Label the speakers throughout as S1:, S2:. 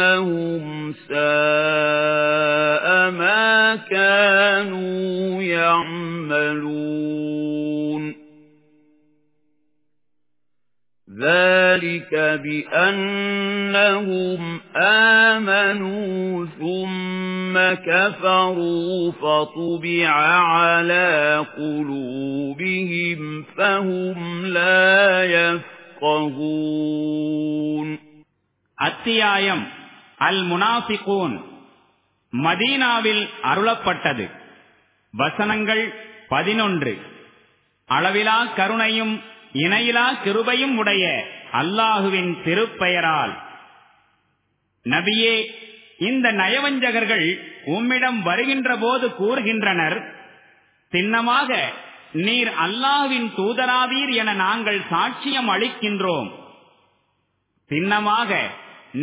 S1: إِنَّهُمْ سَاءَ مَا كَانُوا يَعْمَلُونَ ذَلِكَ بِأَنَّهُمْ آمَنُوا ثُمَّ كَفَرُوا فَطُبِعَ عَلَى قُلُوبِهِمْ
S2: فَهُمْ لَا يَفْقَهُونَ அத்தியாயம் அல் முனாஃபிகூன் மதீனாவில் அருளப்பட்டது வசனங்கள் பதினொன்று அளவிலா கருணையும் இணையிலா கிருபையும் உடைய அல்லாஹுவின் திருப்பெயரால் நபியே இந்த நயவஞ்சகர்கள் உம்மிடம் வருகின்ற போது கூறுகின்றனர் சின்னமாக நீர் அல்லாவின் தூதராவீர் என நாங்கள் சாட்சியம் அளிக்கின்றோம் சின்னமாக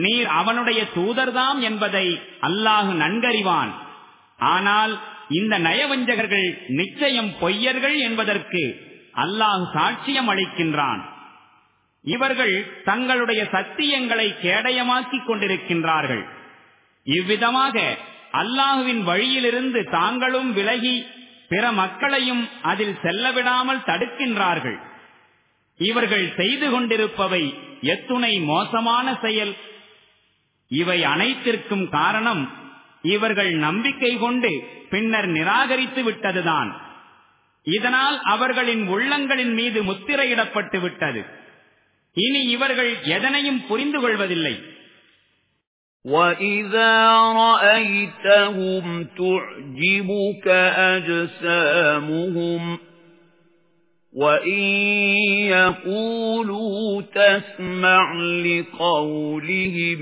S2: நீர் அவனுடைய தூதர்தாம் என்பதை அல்லாஹு நன்கறிவான் ஆனால் இந்த நயவஞ்சகர்கள் நிச்சயம் பொய்யர்கள் என்பதற்கு அல்லாஹு சாட்சியம் அளிக்கின்றான் இவர்கள் தங்களுடைய சத்தியங்களை கேடயமாக்கிக் கொண்டிருக்கின்றார்கள் இவ்விதமாக அல்லாஹுவின் வழியிலிருந்து தாங்களும் விலகி பிற மக்களையும் அதில் செல்லவிடாமல் தடுக்கின்றார்கள் இவர்கள் செய்து கொண்டிருப்பவை எத்துணை மோசமான செயல் இவை அனைத்திற்கும் காரணம் இவர்கள் நம்பிக்கை கொண்டு பின்னர் நிராகரித்து விட்டதுதான் இதனால் அவர்களின் உள்ளங்களின் மீது முத்திரையிடப்பட்டு விட்டது இனி இவர்கள் எதனையும் புரிந்து கொள்வதில்லை وَإِذَا رَأَيْتَهُمْ
S1: تُعْجِبُكَ أَجْسَامُهُمْ وَإِن يَقُولُوا تَسْمَعْ لِقَوْلِهِمْ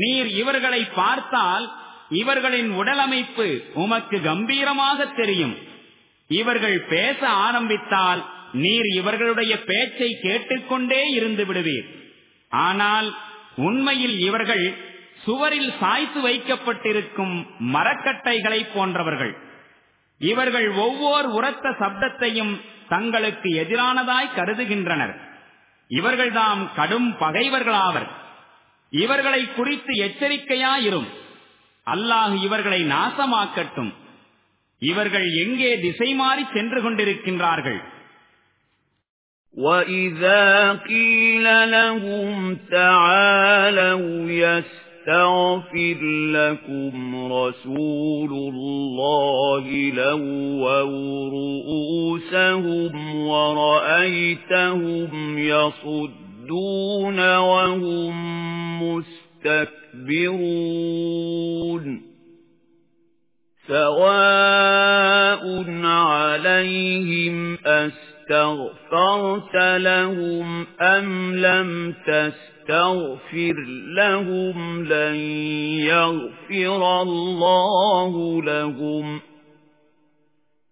S2: நீர் இவர்களை பார்த்தால் இவர்களின் உடலமைப்பு உமக்கு கம்பீரமாக தெரியும் இவர்கள் பேச ஆரம்பித்தால் நீர் இவர்களுடைய பேச்சை கேட்டுக்கொண்டே இருந்து விடுவீர் ஆனால் உண்மையில் இவர்கள் சுவரில் சாய்த்து வைக்கப்பட்டிருக்கும் மரக்கட்டைகளை போன்றவர்கள் இவர்கள் ஒவ்வொரு உரத்த சப்தத்தையும் தங்களுக்கு எதிரானதாய் கருதுகின்றனர் இவர்கள்தாம் கடும் பகைவர்களாவர் இவர்களை குறித்து எச்சரிக்கையாயிரும் அல்லாஹ் இவர்களை நாசமாக்கட்டும் இவர்கள் எங்கே திசை மாறி சென்று கொண்டிருக்கின்றார்கள் وَإِذَا قِيلَ لَهُمْ تَعَالَوْا
S1: يَسْتَغْفِرْ يَسْتَغْفِرْ لَكُمْ رَسُولُ اللَّهِ لَوَّوْا رُؤُوسَهُمْ وَرَأَيْتَهُمْ يَصُدُّونَ وَهُمْ مُسْتَكْبِرُونَ سَوَاءٌ عَلَيْهِمْ أَسْتَغْفِرُونَ اسْتَغْفَرْتَ لَهُمْ أَمْ لَمْ تَسْتَغْفِرْ لَهُمْ لَنْ يَغْفِرَ اللَّهُ لَهُمْ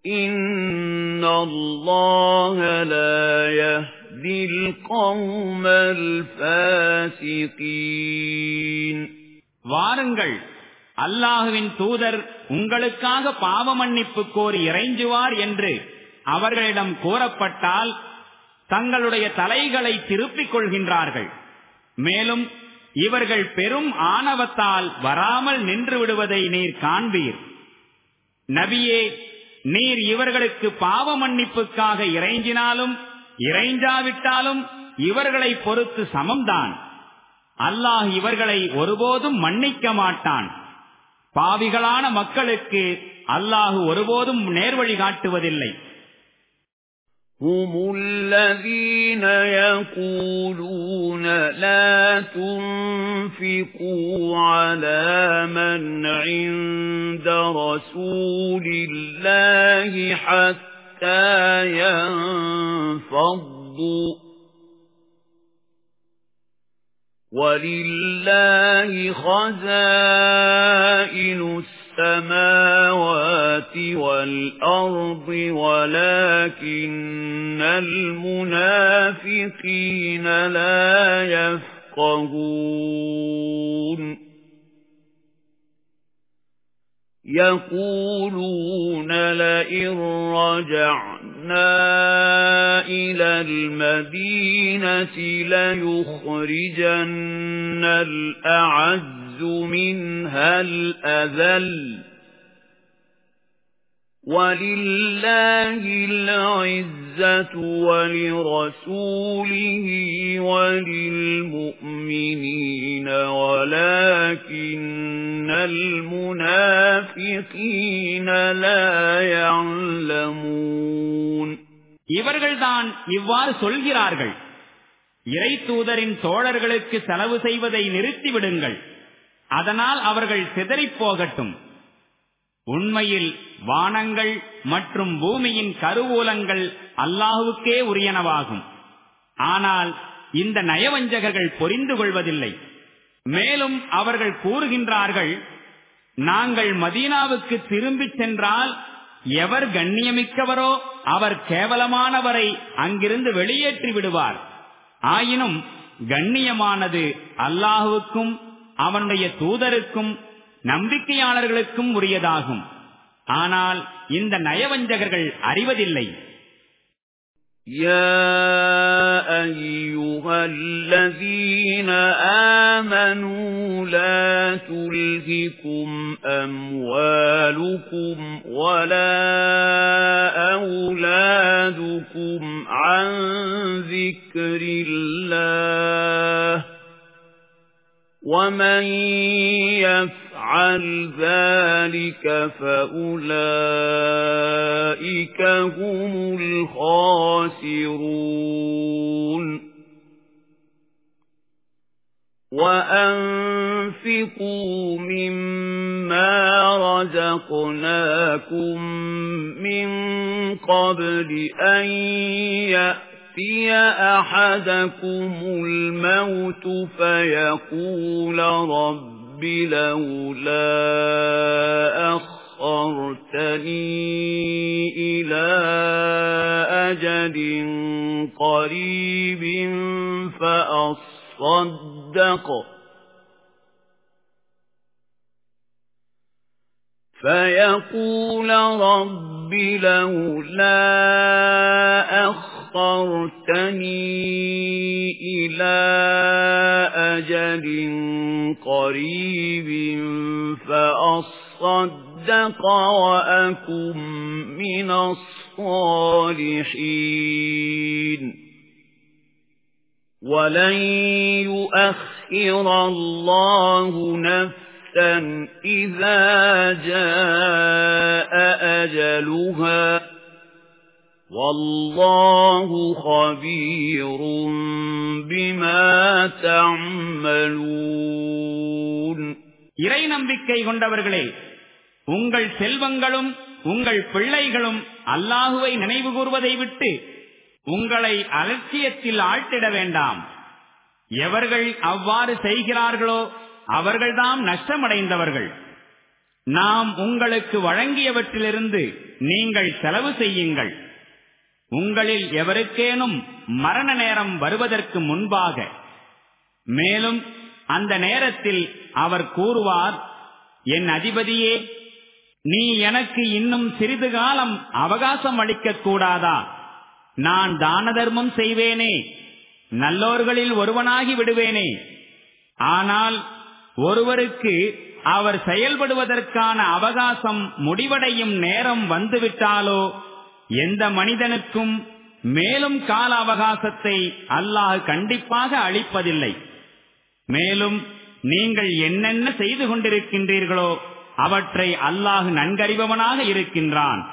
S1: إِنَّ اللَّهَ لَا يَهْدِي الْقَوْمَ الْفَاسِقِينَ
S2: வாருங்கள் அல்லாஹுவின் தூதர் உங்களுக்காக பாவ மன்னிப்பு கோரி இறைஞ்சுவார் என்று அவர்களிடம் கோரப்பட்டால் தங்களுடைய தலைகளை திருப்பிக் கொள்கின்றார்கள் மேலும் இவர்கள் பெரும் ஆணவத்தால் வராமல் நின்று விடுவதை நீர் காண்பீர் நபியே நீர் இவர்களுக்கு பாவ மன்னிப்புக்காக இறைஞ்சினாலும் இறைஞ்சாவிட்டாலும் இவர்களை பொறுத்து சமம்தான் அல்லாஹ் இவர்களை ஒருபோதும் மன்னிக்க மாட்டான் பாவிகளான மக்களுக்கு அல்லாஹு ஒருபோதும் நேர்வழி காட்டுவதில்லை هُمُ الَّذِينَ
S1: يَقُولُونَ لَا تُنْفِقُوا عَلَى مَنْ عِندَ رَسُولِ اللَّهِ حَتَّى يَنْفَضُّوا وَلِلَّهِ خَزَائِنُ السَّمَاوَاتِ السَّمَاوَاتِ وَالْأَرْضِ وَلَكِنَّ الْمُنَافِقِينَ لَا يَفْقَهُونَ يَقُولُونَ لَئِن رَّجَعْنَا إِلَى الْمَدِينَةِ لَيُخْرِجَنَّ الْأَعَزُّ الْأَعَزُّ مِنْهَا الْأَذَلُّ وَلِلَّهِ الْعِزَّةُ وَلِرَسُولِهِ وَلِلْمُؤْمِنِينَ وَلَكِنَّ الْمُنَافِقِينَ
S2: لَا يَعْلَمُونَ இவர்கள்தான் இவ்வாறு சொல்கிறார்கள் இறை தூதரின் தோழர்களுக்கு செலவு செய்வதை நிறுத்திவிடுங்கள் அதனால் அவர்கள் சிதறிப் போகட்டும் உண்மையில் வானங்கள் மற்றும் பூமியின் கருவூலங்கள் அல்லாஹுக்கே உரியனவாகும் ஆனால் இந்த நயவஞ்சகர்கள் பொறிந்து கொள்வதில்லை மேலும் அவர்கள் கூறுகின்றார்கள் நாங்கள் மதீனாவுக்கு திரும்பிச் சென்றால் எவர் கண்ணியமிக்கவரோ அவர் கேவலமானவரை அங்கிருந்து வெளியேற்றி விடுவார் ஆயினும் கண்ணியமானது அல்லாஹுவுக்கும் அவனுடைய தூதருக்கும் நம்பிக்கையாளர்களுக்கும் உரியதாகும் ஆனால் இந்த நயவஞ்சகர்கள் அறிவதில்லை يا
S1: أيها الذين آمنوا لا تلهكم أموالكم ولا أولادكم عن ذكر الله وَمَن يَفْعَلْ ذَلِكَ فَأُولَئِكَ هُمُ الْخَاسِرُونَ وَأَنفِقُوا مِمَّا رَزَقْنَاكُم مِّن قَبْلِ أَن يَأْتِيَ يَأْتِيَ أَحَدَكُمُ الْمَوْتُ فَيَقُولَ رَبِّ لَوْلَا أَخَّرْتَنِي إِلَى أَجَلٍ قَرِيبٍ فَأَصَّدَّقَ فَيَقُولَ رَبِّ لَوْلَا أَخَّرْتَنِي أَخَّرْتَنِي إِلَى أَجَلٍ قَرِيبٍ فَأَصَّدَّقَ وَأَكُن مِّنَ الصَّالِحِينَ وَلَن يُؤَخِّرَ اللَّهُ نَفْسًا إِذَا جَاءَ أَجَلُهَا وَاللَّهُ خَبِيرٌ بِمَا تَعْمَلُونَ
S2: இறை நம்பிக்கை கொண்டவர்களே உங்கள் செல்வங்களும் உங்கள் பிள்ளைகளும் அல்லாஹுவை நினைவு கூறுவதை விட்டு உங்களை அலட்சியத்தில் ஆழ்த்திட வேண்டாம் எவர்கள் அவ்வாறு செய்கிறார்களோ அவர்கள்தாம் நஷ்டமடைந்தவர்கள் நாம் உங்களுக்கு வழங்கியவற்றிலிருந்து நீங்கள் செலவு செய்யுங்கள் உங்களில் எவருக்கேனும் மரண நேரம் வருவதற்கு முன்பாக மேலும் அந்த நேரத்தில் அவர் கூறுவார் என் அதிபதியே நீ எனக்கு இன்னும் சிறிது காலம் அவகாசம் அளிக்கக் கூடாதா நான் தான தர்மம் செய்வேனே நல்லோர்களில் ஒருவனாகி விடுவேனே ஆனால் ஒருவருக்கு அவர் செயல்படுவதற்கான அவகாசம் முடிவடையும் நேரம் வந்துவிட்டாலோ எந்த மனிதனுக்கும் மேலும் கால அவகாசத்தை அல்லாஹ் கண்டிப்பாக அளிப்பதில்லை மேலும் நீங்கள் என்னென்ன செய்து கொண்டிருக்கின்றீர்களோ அவற்றை அல்லாஹ் நன்கறிபவனாக இருக்கின்றான்